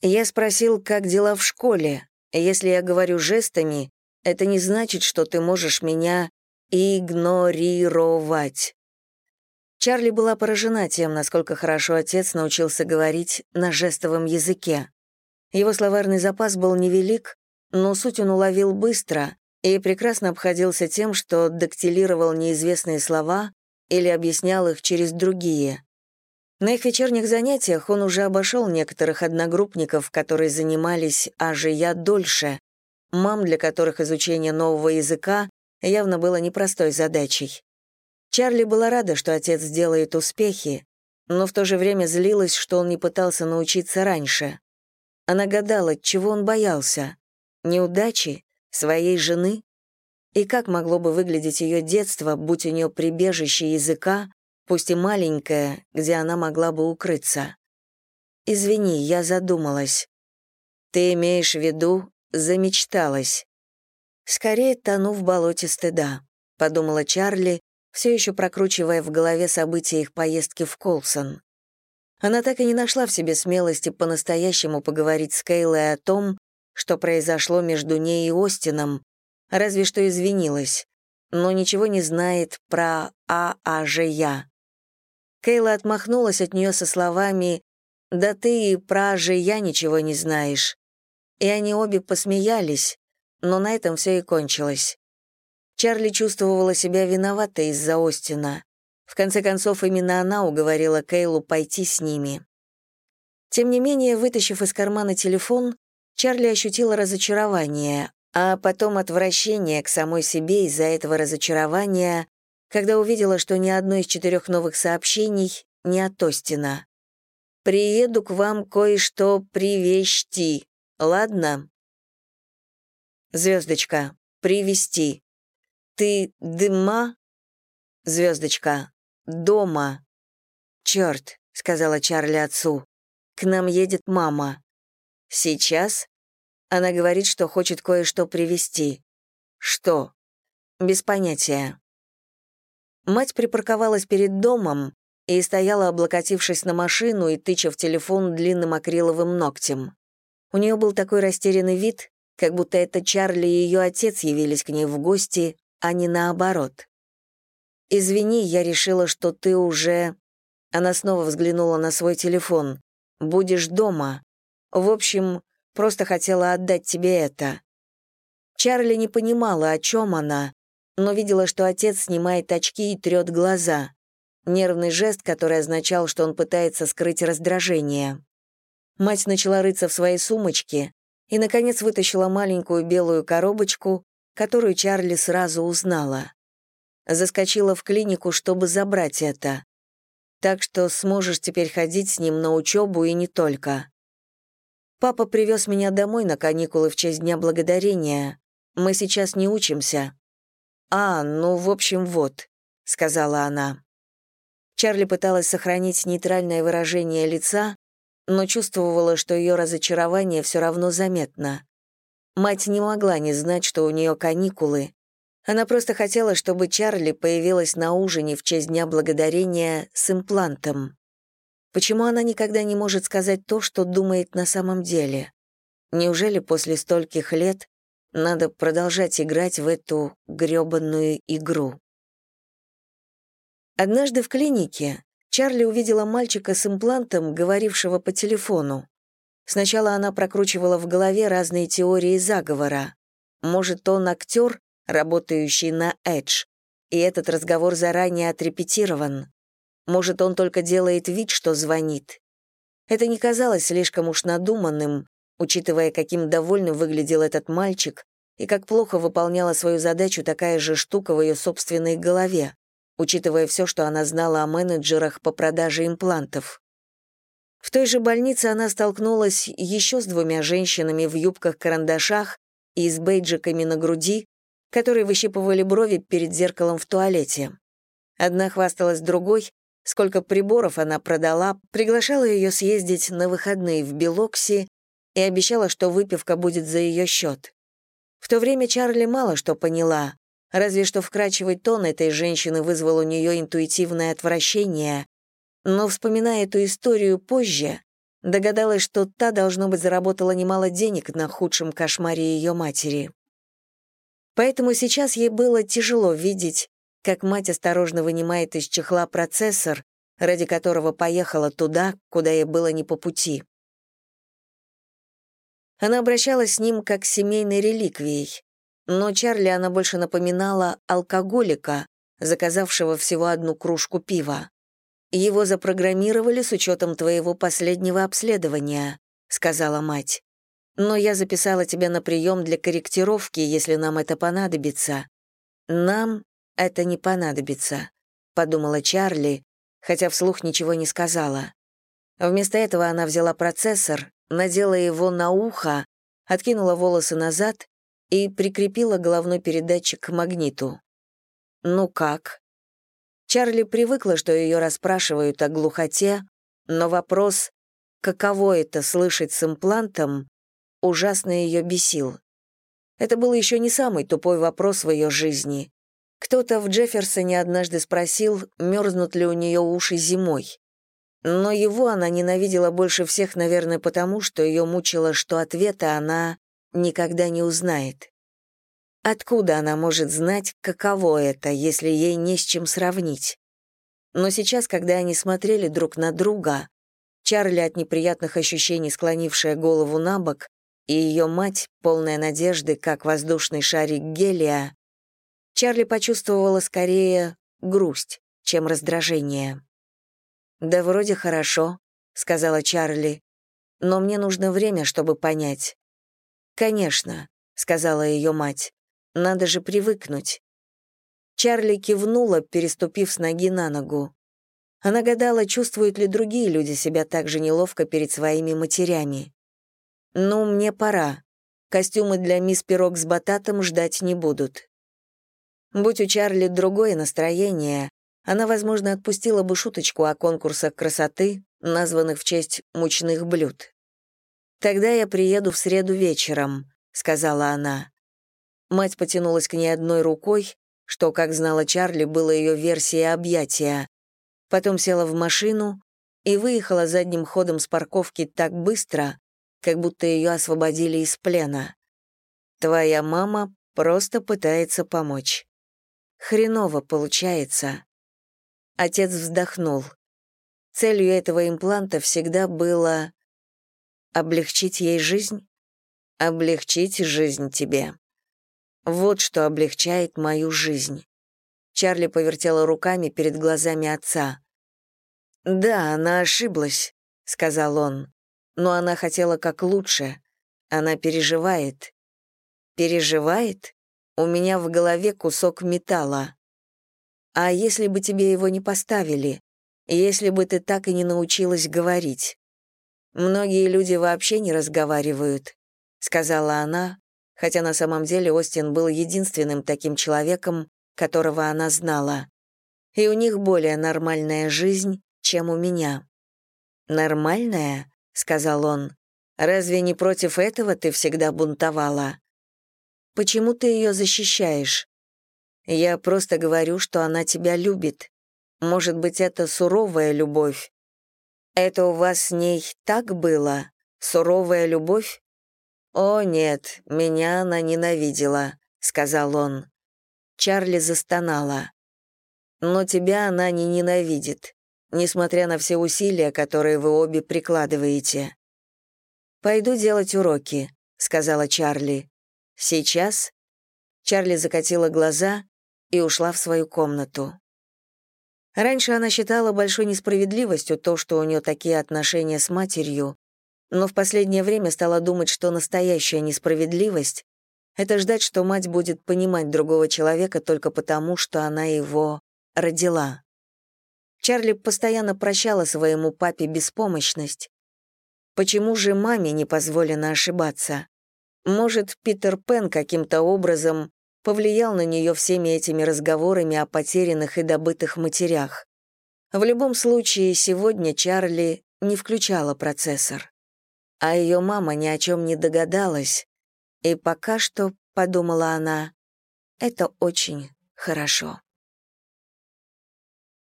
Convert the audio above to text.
Я спросил, как дела в школе. Если я говорю жестами, это не значит, что ты можешь меня игнорировать. Чарли была поражена тем, насколько хорошо отец научился говорить на жестовом языке. Его словарный запас был невелик, но суть он уловил быстро и прекрасно обходился тем, что дактилировал неизвестные слова или объяснял их через другие. На их вечерних занятиях он уже обошел некоторых одногруппников, которые занимались аже я дольше, мам, для которых изучение нового языка явно было непростой задачей. Чарли была рада, что отец делает успехи, но в то же время злилась, что он не пытался научиться раньше. Она гадала, чего он боялся. Неудачи? Своей жены? И как могло бы выглядеть ее детство, будь у нее прибежище языка, пусть и маленькое, где она могла бы укрыться? «Извини, я задумалась. Ты имеешь в виду, замечталась?» «Скорее тону в болоте стыда», — подумала Чарли, все еще прокручивая в голове события их поездки в Колсон. Она так и не нашла в себе смелости по-настоящему поговорить с Кейлой о том, что произошло между ней и Остином, разве что извинилась, но ничего не знает про ААЖЯ. Кейла отмахнулась от нее со словами «Да ты и про АЖЯ ничего не знаешь». И они обе посмеялись, но на этом все и кончилось. Чарли чувствовала себя виноватой из-за Остина. В конце концов, именно она уговорила Кейлу пойти с ними. Тем не менее, вытащив из кармана телефон, Чарли ощутила разочарование, а потом отвращение к самой себе из-за этого разочарования, когда увидела, что ни одно из четырех новых сообщений не от Остина. «Приеду к вам кое-что привезти, ладно?» Звездочка. Привести. Ты дыма? Звездочка. Дома. Черт, сказала Чарли отцу. К нам едет мама. Сейчас? Она говорит, что хочет кое-что привезти. Что? Без понятия. Мать припарковалась перед домом и стояла, облокотившись на машину и тыча в телефон длинным акриловым ногтем. У нее был такой растерянный вид, как будто это Чарли и ее отец явились к ней в гости, а не наоборот. «Извини, я решила, что ты уже...» Она снова взглянула на свой телефон. «Будешь дома. В общем, просто хотела отдать тебе это». Чарли не понимала, о чем она, но видела, что отец снимает очки и трет глаза. Нервный жест, который означал, что он пытается скрыть раздражение. Мать начала рыться в своей сумочке и, наконец, вытащила маленькую белую коробочку, которую Чарли сразу узнала. Заскочила в клинику, чтобы забрать это. Так что сможешь теперь ходить с ним на учебу и не только. Папа привез меня домой на каникулы в честь Дня Благодарения. Мы сейчас не учимся. А, ну, в общем, вот, сказала она. Чарли пыталась сохранить нейтральное выражение лица, но чувствовала, что ее разочарование все равно заметно. Мать не могла не знать, что у нее каникулы. Она просто хотела, чтобы Чарли появилась на ужине в честь Дня Благодарения с имплантом. Почему она никогда не может сказать то, что думает на самом деле? Неужели после стольких лет надо продолжать играть в эту грёбаную игру? Однажды в клинике Чарли увидела мальчика с имплантом, говорившего по телефону. Сначала она прокручивала в голове разные теории заговора. Может, он актер, работающий на Эдж, и этот разговор заранее отрепетирован. Может, он только делает вид, что звонит. Это не казалось слишком уж надуманным, учитывая, каким довольным выглядел этот мальчик и как плохо выполняла свою задачу такая же штука в ее собственной голове, учитывая все, что она знала о менеджерах по продаже имплантов. В той же больнице она столкнулась еще с двумя женщинами в юбках-карандашах и с бейджиками на груди, которые выщипывали брови перед зеркалом в туалете. Одна хвасталась другой, сколько приборов она продала, приглашала ее съездить на выходные в Белокси и обещала, что выпивка будет за ее счет. В то время Чарли мало что поняла, разве что вкрачивый тон этой женщины вызвал у нее интуитивное отвращение, но, вспоминая эту историю позже, Догадалась, что та, должно быть, заработала немало денег на худшем кошмаре ее матери. Поэтому сейчас ей было тяжело видеть, как мать осторожно вынимает из чехла процессор, ради которого поехала туда, куда ей было не по пути. Она обращалась с ним как с семейной реликвией, но Чарли она больше напоминала алкоголика, заказавшего всего одну кружку пива. «Его запрограммировали с учетом твоего последнего обследования», — сказала мать. «Но я записала тебя на прием для корректировки, если нам это понадобится». «Нам это не понадобится», — подумала Чарли, хотя вслух ничего не сказала. Вместо этого она взяла процессор, надела его на ухо, откинула волосы назад и прикрепила головной передатчик к магниту. «Ну как?» Чарли привыкла, что ее расспрашивают о глухоте, но вопрос «каково это слышать с имплантом?» ужасно ее бесил. Это был еще не самый тупой вопрос в ее жизни. Кто-то в Джефферсоне однажды спросил, мерзнут ли у нее уши зимой. Но его она ненавидела больше всех, наверное, потому, что ее мучило, что ответа она никогда не узнает. Откуда она может знать, каково это, если ей не с чем сравнить? Но сейчас, когда они смотрели друг на друга, Чарли от неприятных ощущений склонившая голову на бок, и ее мать, полная надежды, как воздушный шарик гелия, Чарли почувствовала скорее грусть, чем раздражение. «Да вроде хорошо», — сказала Чарли, «но мне нужно время, чтобы понять». «Конечно», — сказала ее мать, «надо же привыкнуть». Чарли кивнула, переступив с ноги на ногу. Она гадала, чувствуют ли другие люди себя так же неловко перед своими матерями. «Ну, мне пора. Костюмы для мисс Пирог с бататом ждать не будут». Будь у Чарли другое настроение, она, возможно, отпустила бы шуточку о конкурсах красоты, названных в честь мучных блюд. «Тогда я приеду в среду вечером», — сказала она. Мать потянулась к ней одной рукой, что, как знала Чарли, было ее версией объятия. Потом села в машину и выехала задним ходом с парковки так быстро, как будто ее освободили из плена. «Твоя мама просто пытается помочь. Хреново получается. Отец вздохнул. Целью этого импланта всегда было облегчить ей жизнь, облегчить жизнь тебе. Вот что облегчает мою жизнь. Чарли повертела руками перед глазами отца. «Да, она ошиблась», — сказал он. «Но она хотела как лучше. Она переживает». «Переживает? У меня в голове кусок металла. А если бы тебе его не поставили? Если бы ты так и не научилась говорить? Многие люди вообще не разговаривают, сказала она, хотя на самом деле Остин был единственным таким человеком, которого она знала. И у них более нормальная жизнь, чем у меня. Нормальная, сказал он. Разве не против этого ты всегда бунтовала? Почему ты ее защищаешь? Я просто говорю, что она тебя любит. Может быть, это суровая любовь. Это у вас с ней так было? Суровая любовь? О, нет, меня она ненавидела, сказал он. Чарли застонала. Но тебя она не ненавидит, несмотря на все усилия, которые вы обе прикладываете. «Пойду делать уроки», — сказала Чарли. «Сейчас?» Чарли закатила глаза и ушла в свою комнату. Раньше она считала большой несправедливостью то, что у нее такие отношения с матерью, но в последнее время стала думать, что настоящая несправедливость — это ждать, что мать будет понимать другого человека только потому, что она его родила. Чарли постоянно прощала своему папе беспомощность. Почему же маме не позволено ошибаться? Может, Питер Пен каким-то образом повлиял на нее всеми этими разговорами о потерянных и добытых матерях. В любом случае, сегодня Чарли не включала процессор. А ее мама ни о чем не догадалась, и пока что, подумала она, это очень хорошо.